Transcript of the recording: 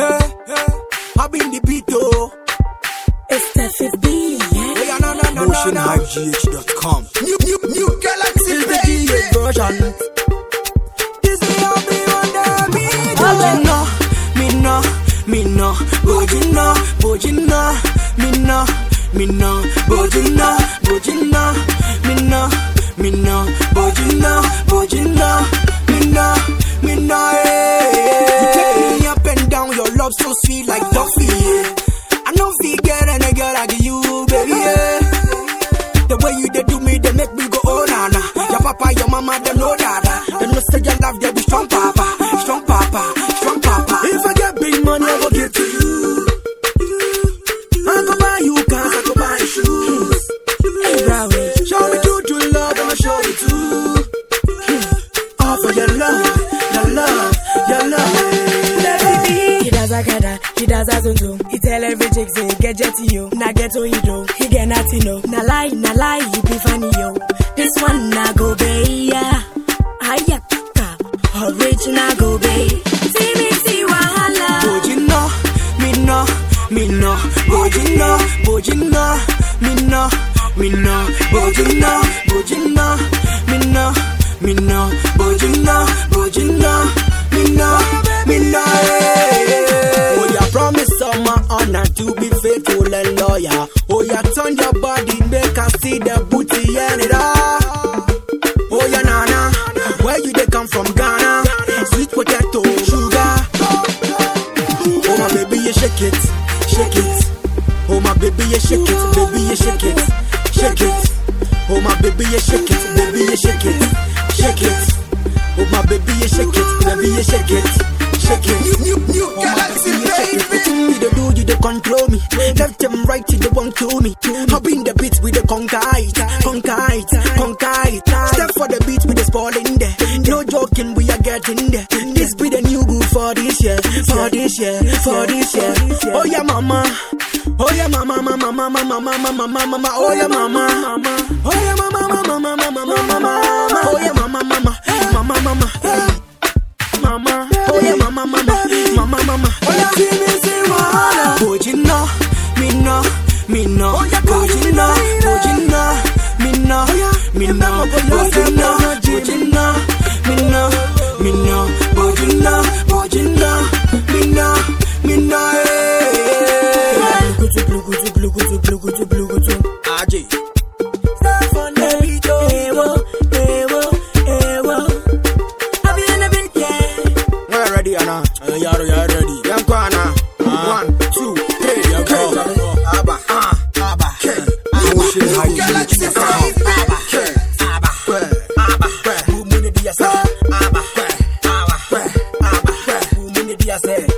Eh, hey, hey, I been the beat though. It's the fifth beat. Oh yeah, no, no, no, no, no. MotionHypeGH.com. New, new, new galaxy It's the baby. DA version. This is how me want to be. Oh, bojina, me no, me no. Bojina, bojina, me no, me no. Bojina, bojina, me no, me no. So sweet like Duffy. Yeah. I know get any girl like you, baby. Yeah. The way you they do me, they make me go oh na na. Your papa, your mama, gada, he does as undo. He tell every chick say, get jetty yo, na get on you do. He get nothing no, na lie, na lie, he be funny yo. This one na go bay, yeah. Hiya kaka, original go bay. See me see wahala. Would you know, me know, me know. Would you know, would you know, me know, me know. Would you know, would you know, me know, me know. Would you know, would you know. Honor to be faithful and loyal. Oh, yeah, turn your body, make I see the booty and it all. Oh yeah, nana, where you they come from, Ghana? Sweet potato, sugar. Oh my baby, you shake it, shake it. Oh my baby, you shake it, baby, you shake it, shake it. Oh my baby, you shake it, baby, you shake it, shake it. Oh my baby, you shake it, baby, you shake it, shake it. New, new, new control me. Left them right, you they won't kill me. Hop in the beat with the concite, concite, concite. Step for the beat with the spall in there. No joking, we are getting there. This be the new groove for this year, for this year, for this year. Oh yeah, mama. Oh yeah, mama, mama, mama, mama, mama, mama, mama. Oh yeah, mama. Oh yeah, mama, mama, mama, mama, mama, mama. Oh yeah, mama, mama, mama, mama. Mama, oh yeah, mama, mama, mama, mama. Oh yeah, see Mojina, Mojina, Mina, Mina, Mojina, Mojina, Mina, Mina, Mojina, Mojina, Mina, Mina, eh. Mina, Mina, Yeah.